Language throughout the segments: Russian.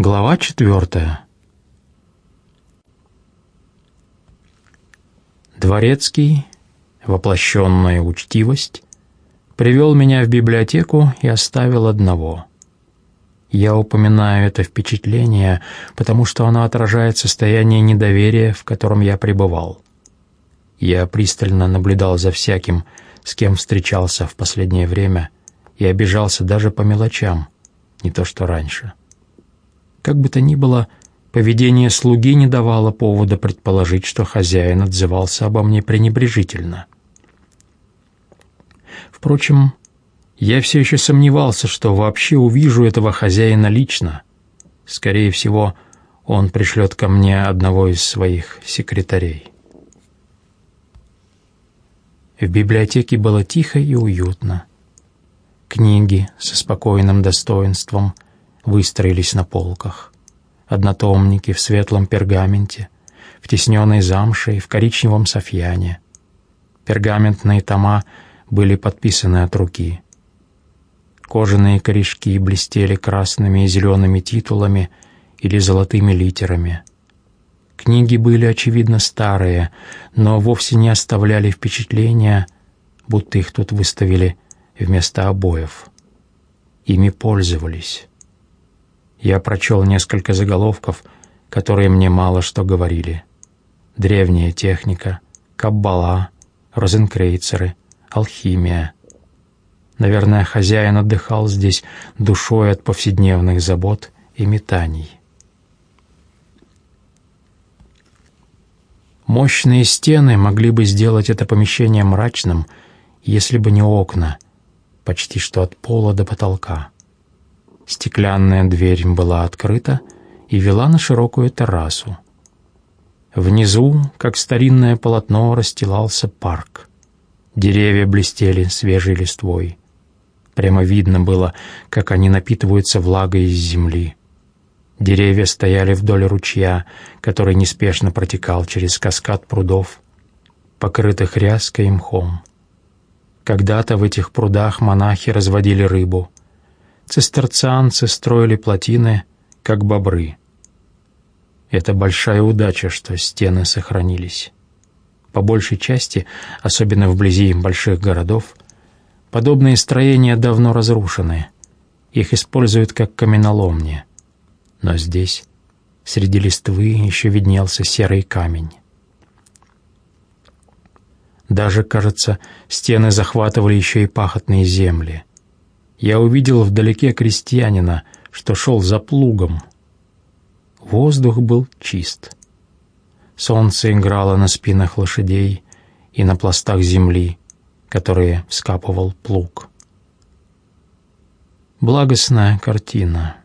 Глава четвертая. Дворецкий, воплощенная учтивость, привел меня в библиотеку и оставил одного. Я упоминаю это впечатление, потому что оно отражает состояние недоверия, в котором я пребывал. Я пристально наблюдал за всяким, с кем встречался в последнее время, и обижался даже по мелочам, не то что раньше. Как бы то ни было, поведение слуги не давало повода предположить, что хозяин отзывался обо мне пренебрежительно. Впрочем, я все еще сомневался, что вообще увижу этого хозяина лично. Скорее всего, он пришлет ко мне одного из своих секретарей. В библиотеке было тихо и уютно. Книги со спокойным достоинством – выстроились на полках. Однотомники в светлом пергаменте, в тесненной замше и в коричневом софьяне. Пергаментные тома были подписаны от руки. Кожаные корешки блестели красными и зелеными титулами или золотыми литерами. Книги были, очевидно, старые, но вовсе не оставляли впечатления, будто их тут выставили вместо обоев. Ими пользовались. Я прочел несколько заголовков, которые мне мало что говорили. Древняя техника, каббала, розенкрейцеры, алхимия. Наверное, хозяин отдыхал здесь душой от повседневных забот и метаний. Мощные стены могли бы сделать это помещение мрачным, если бы не окна, почти что от пола до потолка. Стеклянная дверь была открыта и вела на широкую террасу. Внизу, как старинное полотно, расстилался парк. Деревья блестели свежей листвой. Прямо видно было, как они напитываются влагой из земли. Деревья стояли вдоль ручья, который неспешно протекал через каскад прудов, покрытых ряской и мхом. Когда-то в этих прудах монахи разводили рыбу — цистерцианцы строили плотины, как бобры. Это большая удача, что стены сохранились. По большей части, особенно вблизи больших городов, подобные строения давно разрушены. Их используют как каменоломни. Но здесь, среди листвы, еще виднелся серый камень. Даже, кажется, стены захватывали еще и пахотные земли я увидел вдалеке крестьянина, что шел за плугом. Воздух был чист. Солнце играло на спинах лошадей и на пластах земли, которые вскапывал плуг. Благостная картина.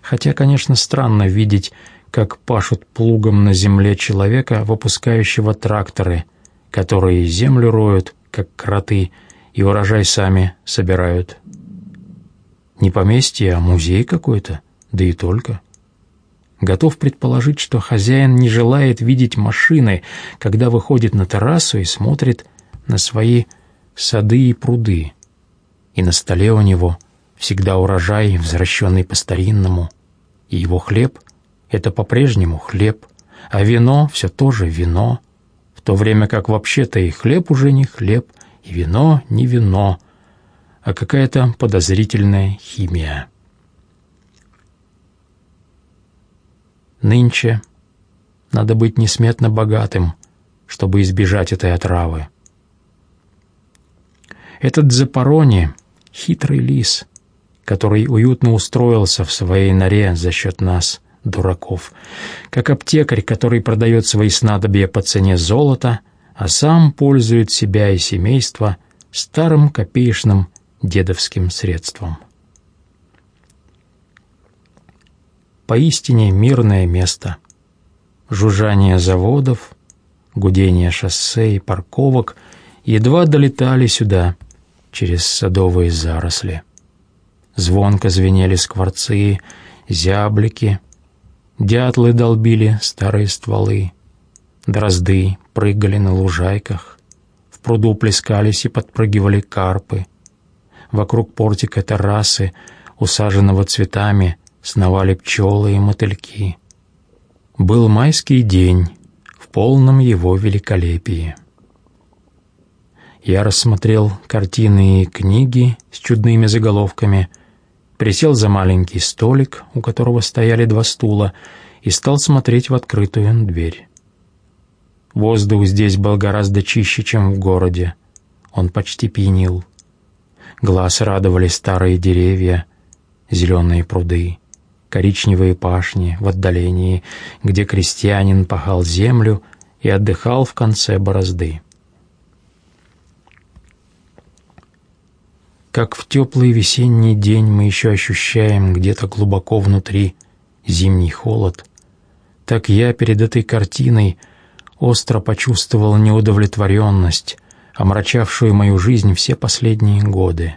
Хотя, конечно, странно видеть, как пашут плугом на земле человека, выпускающего тракторы, которые землю роют, как кроты, и урожай сами собирают. Не поместье, а музей какой-то, да и только. Готов предположить, что хозяин не желает видеть машины, когда выходит на террасу и смотрит на свои сады и пруды. И на столе у него всегда урожай, возвращенный по-старинному. И его хлеб — это по-прежнему хлеб, а вино — все тоже вино, в то время как вообще-то и хлеб уже не хлеб, и вино не вино — а какая-то подозрительная химия. Нынче надо быть несметно богатым, чтобы избежать этой отравы. Этот Запорони — хитрый лис, который уютно устроился в своей норе за счет нас, дураков, как аптекарь, который продает свои снадобья по цене золота, а сам пользует себя и семейство старым копеечным дедовским средством. Поистине мирное место. Жужжание заводов, гудение шоссе и парковок едва долетали сюда через садовые заросли. Звонко звенели скворцы, зяблики, дятлы долбили старые стволы, дрозды прыгали на лужайках, в пруду плескались и подпрыгивали карпы — Вокруг портика террасы, усаженного цветами, сновали пчелы и мотыльки. Был майский день в полном его великолепии. Я рассмотрел картины и книги с чудными заголовками, присел за маленький столик, у которого стояли два стула, и стал смотреть в открытую дверь. Воздух здесь был гораздо чище, чем в городе. Он почти пьянил. Глаз радовали старые деревья, зеленые пруды, коричневые пашни в отдалении, где крестьянин пахал землю и отдыхал в конце борозды. Как в теплый весенний день мы еще ощущаем где-то глубоко внутри зимний холод, так я перед этой картиной остро почувствовал неудовлетворенность, омрачавшую мою жизнь все последние годы.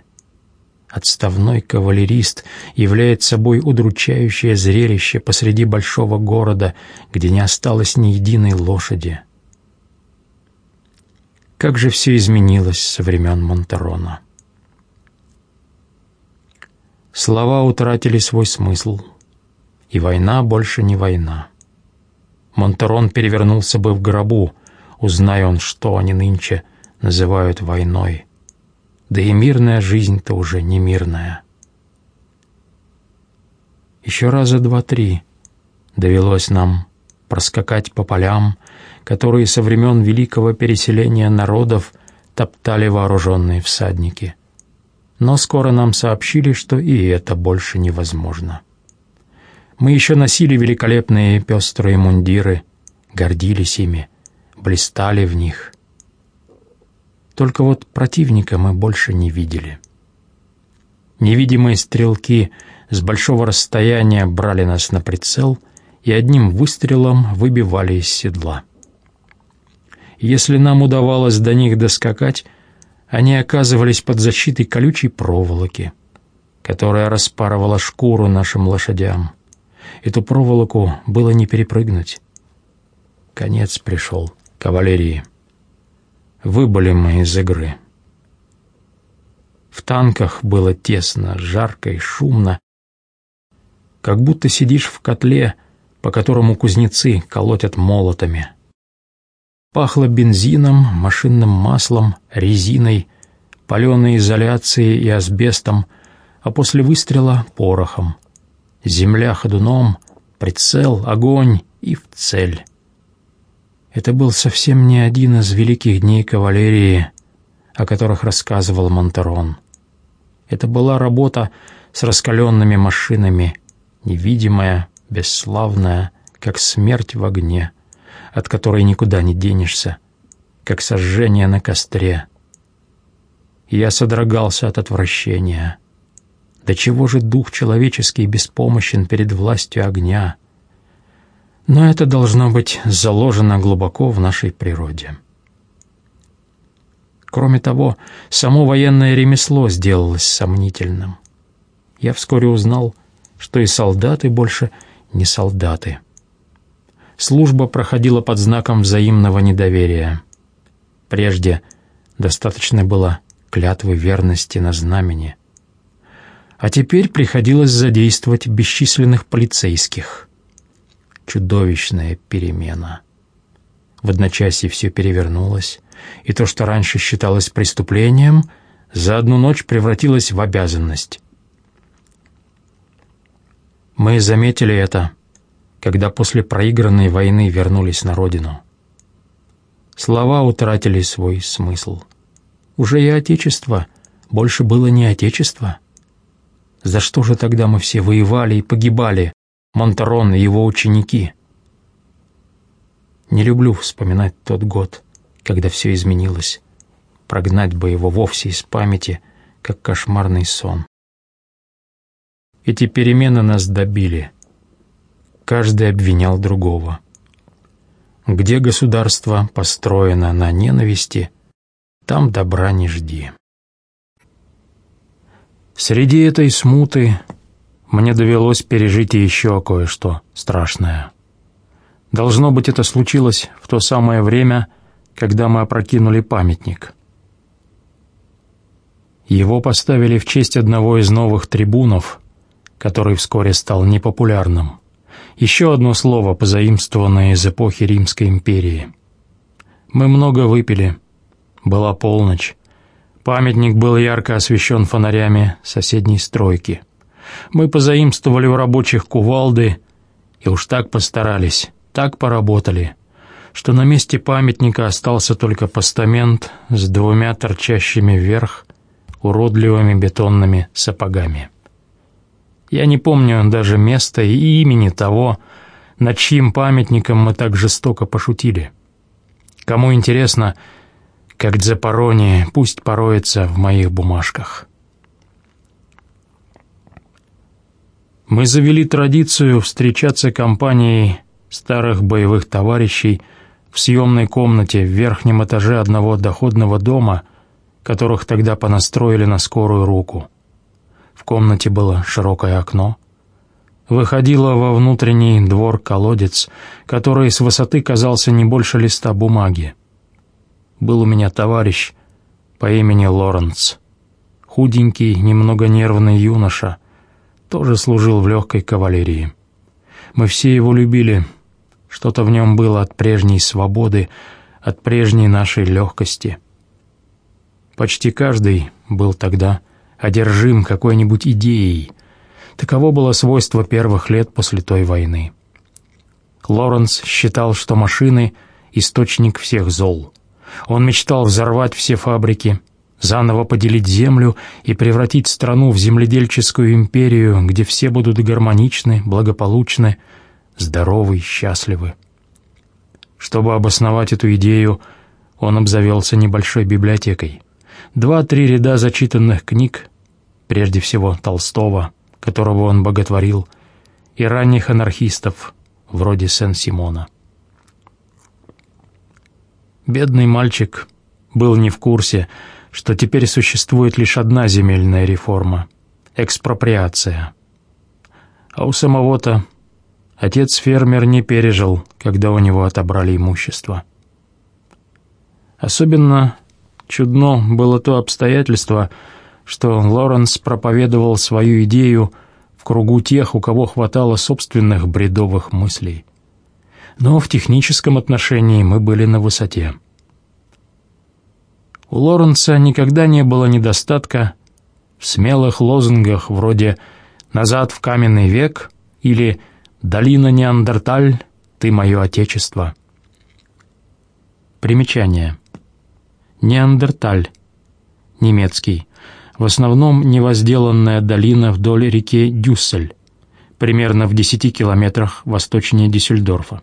Отставной кавалерист является собой удручающее зрелище посреди большого города, где не осталось ни единой лошади. Как же все изменилось со времен Монтерона. Слова утратили свой смысл, и война больше не война. Монтерон перевернулся бы в гробу, узная он, что они нынче называют войной. Да и мирная жизнь-то уже не мирная. Еще раза два-три довелось нам проскакать по полям, которые со времен великого переселения народов топтали вооруженные всадники. Но скоро нам сообщили, что и это больше невозможно. Мы еще носили великолепные пестрые мундиры, гордились ими, блистали в них. Только вот противника мы больше не видели. Невидимые стрелки с большого расстояния брали нас на прицел и одним выстрелом выбивали из седла. Если нам удавалось до них доскакать, они оказывались под защитой колючей проволоки, которая распарывала шкуру нашим лошадям. Эту проволоку было не перепрыгнуть. Конец пришел кавалерии. Выбыли мы из игры. В танках было тесно, жарко и шумно, как будто сидишь в котле, по которому кузнецы колотят молотами. Пахло бензином, машинным маслом, резиной, паленой изоляцией и асбестом, а после выстрела — порохом. Земля ходуном, прицел, огонь и в цель. Это был совсем не один из великих дней кавалерии, о которых рассказывал Монтерон. Это была работа с раскаленными машинами, невидимая, бесславная, как смерть в огне, от которой никуда не денешься, как сожжение на костре. Я содрогался от отвращения — до чего же дух человеческий беспомощен перед властью огня? Но это должно быть заложено глубоко в нашей природе. Кроме того, само военное ремесло сделалось сомнительным. Я вскоре узнал, что и солдаты больше не солдаты. Служба проходила под знаком взаимного недоверия. Прежде достаточно было клятвы верности на знамени — а теперь приходилось задействовать бесчисленных полицейских. Чудовищная перемена. В одночасье все перевернулось, и то, что раньше считалось преступлением, за одну ночь превратилось в обязанность. Мы заметили это, когда после проигранной войны вернулись на родину. Слова утратили свой смысл. Уже и Отечество больше было не Отечество — за что же тогда мы все воевали и погибали, Монтарон и его ученики? Не люблю вспоминать тот год, когда все изменилось. Прогнать бы его вовсе из памяти, как кошмарный сон. Эти перемены нас добили. Каждый обвинял другого. Где государство построено на ненависти, там добра не жди. Среди этой смуты мне довелось пережить еще кое-что страшное. Должно быть, это случилось в то самое время, когда мы опрокинули памятник. Его поставили в честь одного из новых трибунов, который вскоре стал непопулярным. Еще одно слово, позаимствованное из эпохи Римской империи. Мы много выпили. Была полночь. Памятник был ярко освещен фонарями соседней стройки. Мы позаимствовали у рабочих кувалды и уж так постарались, так поработали, что на месте памятника остался только постамент с двумя торчащими вверх уродливыми бетонными сапогами. Я не помню даже места и имени того, над чьим памятником мы так жестоко пошутили. Кому интересно, как Дзапарони, пусть пороется в моих бумажках. Мы завели традицию встречаться компанией старых боевых товарищей в съемной комнате в верхнем этаже одного доходного дома, которых тогда понастроили на скорую руку. В комнате было широкое окно. Выходило во внутренний двор колодец, который с высоты казался не больше листа бумаги. Был у меня товарищ по имени Лоренц. Худенький, немного нервный юноша. Тоже служил в легкой кавалерии. Мы все его любили. Что-то в нем было от прежней свободы, от прежней нашей легкости. Почти каждый был тогда одержим какой-нибудь идеей. Таково было свойство первых лет после той войны. Лоренс считал, что машины — источник всех зол. Он мечтал взорвать все фабрики, заново поделить землю и превратить страну в земледельческую империю, где все будут гармоничны, благополучны, здоровы, счастливы. Чтобы обосновать эту идею, он обзавелся небольшой библиотекой. Два-три ряда зачитанных книг, прежде всего Толстого, которого он боготворил, и ранних анархистов, вроде Сен-Симона. Бедный мальчик был не в курсе, что теперь существует лишь одна земельная реформа — экспроприация. А у самого-то отец-фермер не пережил, когда у него отобрали имущество. Особенно чудно было то обстоятельство, что Лоренс проповедовал свою идею в кругу тех, у кого хватало собственных бредовых мыслей но в техническом отношении мы были на высоте. У Лоренца никогда не было недостатка в смелых лозунгах вроде «назад в каменный век» или «долина Неандерталь, ты мое отечество». Примечание. Неандерталь. Немецкий. В основном невозделанная долина вдоль реки Дюссель, примерно в 10 километрах восточнее Дюссельдорфа.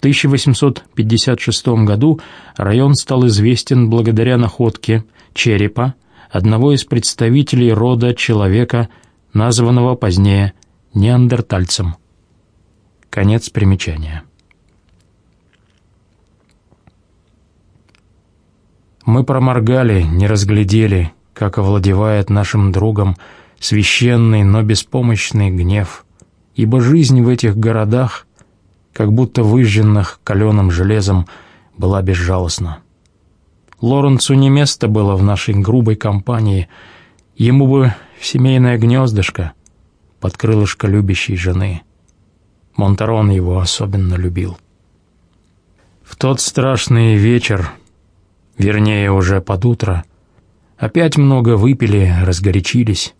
В 1856 году район стал известен благодаря находке черепа одного из представителей рода человека, названного позднее неандертальцем. Конец примечания. Мы проморгали, не разглядели, как овладевает нашим другом священный, но беспомощный гнев, ибо жизнь в этих городах как будто выжженных каленым железом, была безжалостна. Лоренцу не место было в нашей грубой компании, ему бы в семейное гнездышко под крылышко любящей жены. Монтарон его особенно любил. В тот страшный вечер, вернее, уже под утро, опять много выпили, разгорячились.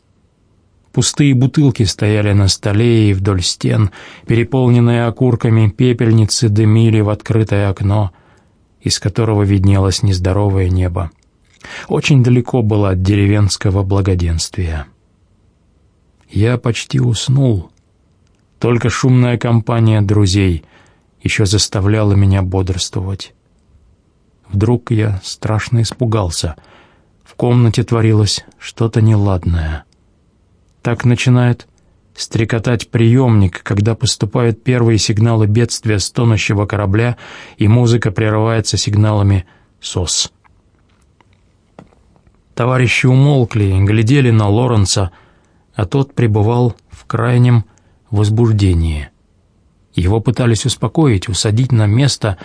Пустые бутылки стояли на столе и вдоль стен, переполненные окурками пепельницы дымили в открытое окно, из которого виднелось нездоровое небо. Очень далеко было от деревенского благоденствия. Я почти уснул. Только шумная компания друзей еще заставляла меня бодрствовать. Вдруг я страшно испугался. В комнате творилось что-то неладное — так начинает стрекотать приемник, когда поступают первые сигналы бедствия с тонущего корабля, и музыка прерывается сигналами «СОС». Товарищи умолкли глядели на Лоренца, а тот пребывал в крайнем возбуждении. Его пытались успокоить, усадить на место,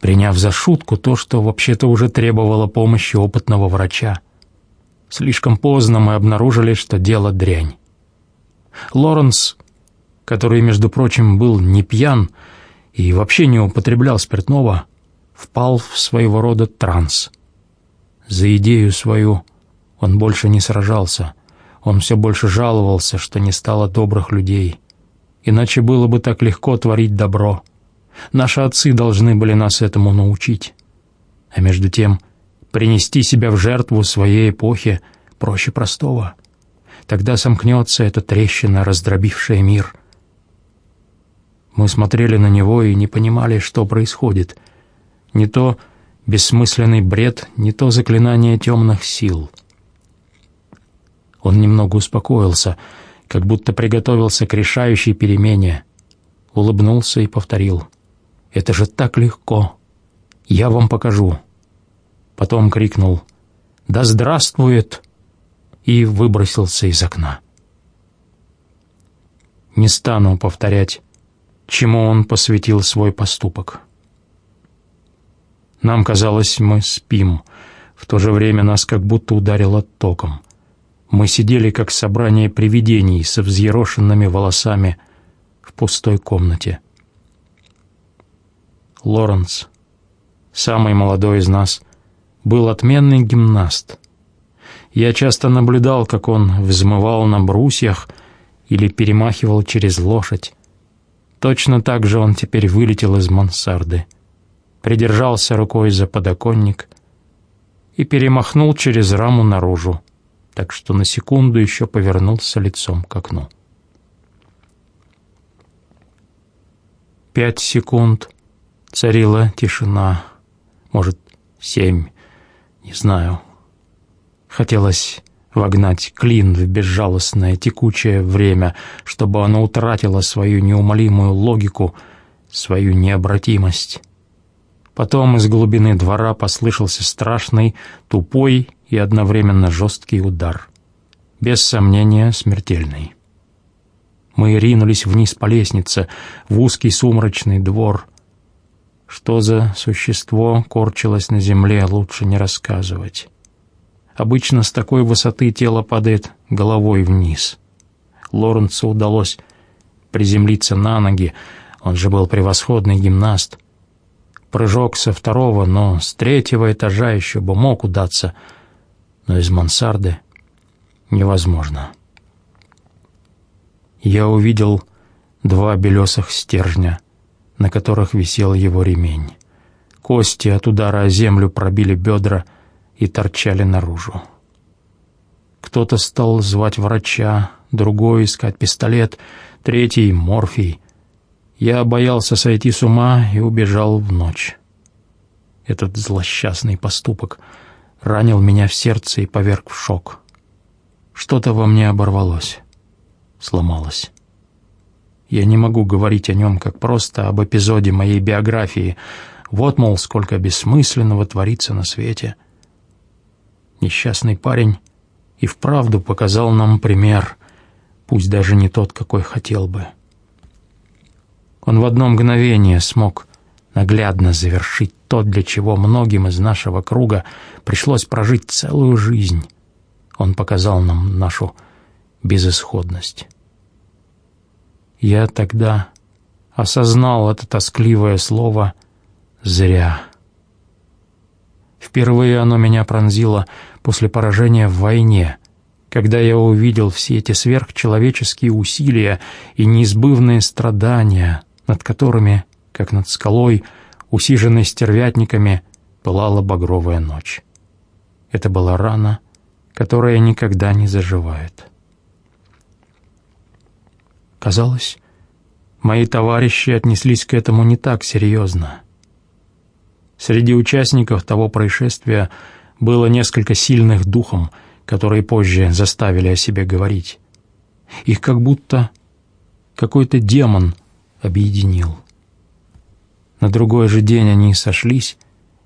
приняв за шутку то, что вообще-то уже требовало помощи опытного врача. Слишком поздно мы обнаружили, что дело дрянь. Лоренс, который, между прочим, был не пьян и вообще не употреблял спиртного, впал в своего рода транс. За идею свою он больше не сражался, он все больше жаловался, что не стало добрых людей. Иначе было бы так легко творить добро. Наши отцы должны были нас этому научить. А между тем, принести себя в жертву своей эпохи проще простого. Тогда сомкнется эта трещина, раздробившая мир. Мы смотрели на него и не понимали, что происходит. Не то бессмысленный бред, не то заклинание темных сил. Он немного успокоился, как будто приготовился к решающей перемене. Улыбнулся и повторил. «Это же так легко! Я вам покажу!» Потом крикнул «Да здравствует!» и выбросился из окна. Не стану повторять, чему он посвятил свой поступок. Нам казалось, мы спим, в то же время нас как будто ударило током. Мы сидели, как собрание привидений со взъерошенными волосами в пустой комнате. Лоренс, самый молодой из нас, был отменный гимнаст. Я часто наблюдал, как он взмывал на брусьях или перемахивал через лошадь. Точно так же он теперь вылетел из мансарды, придержался рукой за подоконник и перемахнул через раму наружу так что на секунду еще повернулся лицом к окну. Пять секунд царила тишина, может, семь, не знаю. Хотелось вогнать клин в безжалостное текучее время, чтобы оно утратило свою неумолимую логику, свою необратимость. Потом из глубины двора послышался страшный, тупой и одновременно жесткий удар. Без сомнения, смертельный. Мы ринулись вниз по лестнице, в узкий сумрачный двор. Что за существо корчилось на земле, лучше не рассказывать. Обычно с такой высоты тело падает головой вниз. Лоренцу удалось приземлиться на ноги, он же был превосходный гимнаст. Прыжок со второго, но с третьего этажа еще бы мог удаться — но из мансарды невозможно. Я увидел два белесых стержня, на которых висел его ремень. Кости от удара о землю пробили бедра и торчали наружу. Кто-то стал звать врача, другой искать пистолет, третий — морфий. Я боялся сойти с ума и убежал в ночь. Этот злосчастный поступок — ранил меня в сердце и поверг в шок. Что-то во мне оборвалось, сломалось. Я не могу говорить о нем как просто об эпизоде моей биографии. Вот, мол, сколько бессмысленного творится на свете. Несчастный парень и вправду показал нам пример, пусть даже не тот, какой хотел бы. Он в одно мгновение смог наглядно завершить то, для чего многим из нашего круга пришлось прожить целую жизнь. Он показал нам нашу безысходность. Я тогда осознал это тоскливое слово «зря». Впервые оно меня пронзило после поражения в войне, когда я увидел все эти сверхчеловеческие усилия и неизбывные страдания, над которыми как над скалой, усиженной стервятниками, пылала багровая ночь. Это была рана, которая никогда не заживает. Казалось, мои товарищи отнеслись к этому не так серьезно. Среди участников того происшествия было несколько сильных духом, которые позже заставили о себе говорить. Их как будто какой-то демон объединил. На другой же день они сошлись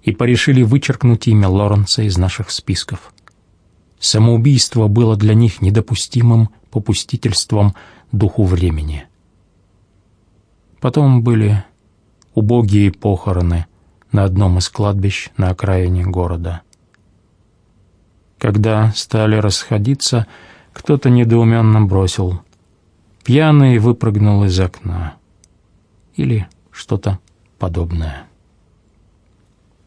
и порешили вычеркнуть имя Лоренца из наших списков. Самоубийство было для них недопустимым попустительством духу времени. Потом были убогие похороны на одном из кладбищ на окраине города. Когда стали расходиться, кто-то недоуменно бросил Пьяный выпрыгнул из окна. Или что-то подобное.